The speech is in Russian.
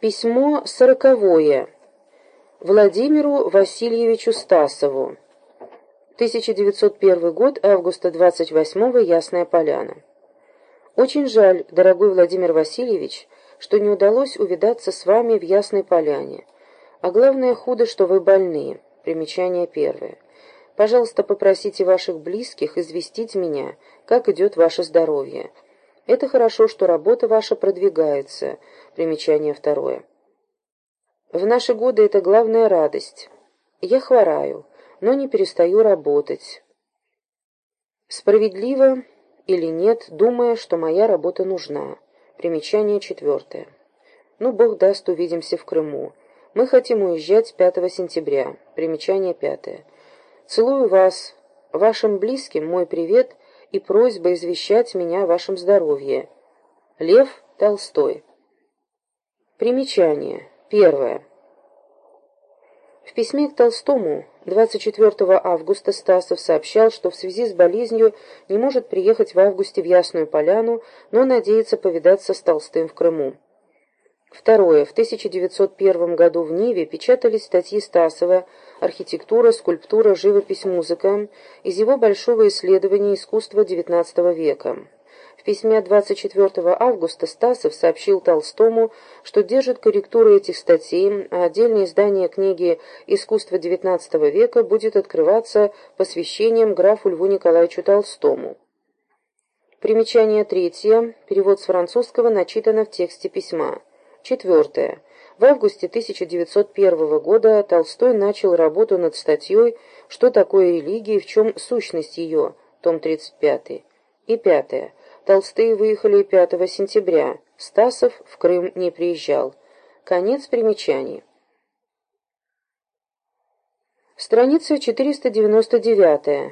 Письмо сороковое. Владимиру Васильевичу Стасову. 1901 год, августа 28 Ясная Поляна. Очень жаль, дорогой Владимир Васильевич, что не удалось увидаться с вами в Ясной Поляне. А главное худо, что вы больны. Примечание первое. Пожалуйста, попросите ваших близких известить меня, как идет ваше здоровье. Это хорошо, что работа ваша продвигается. Примечание второе. В наши годы это главная радость. Я хвораю, но не перестаю работать. Справедливо или нет, думая, что моя работа нужна. Примечание четвертое. Ну, Бог даст, увидимся в Крыму. Мы хотим уезжать 5 сентября. Примечание пятое. Целую вас, вашим близким мой привет и просьба извещать меня о вашем здоровье. Лев Толстой. Примечание. Первое. В письме к Толстому 24 августа Стасов сообщал, что в связи с болезнью не может приехать в августе в Ясную Поляну, но надеется повидаться с Толстым в Крыму. Второе. В 1901 году в Ниве печатались статьи Стасова «Архитектура, скульптура, живопись, музыка» из его большого исследования искусства XIX века. В письме 24 августа Стасов сообщил Толстому, что держит корректуру этих статей, а отдельное издание книги «Искусство XIX века» будет открываться посвящением графу Льву Николаевичу Толстому. Примечание третье. Перевод с французского начитано в тексте письма. Четвертое. В августе 1901 года Толстой начал работу над статьей «Что такое религия и в чем сущность ее?» том 35. И пятое. Толстые выехали 5 сентября. Стасов в Крым не приезжал. Конец примечаний. Страница 499.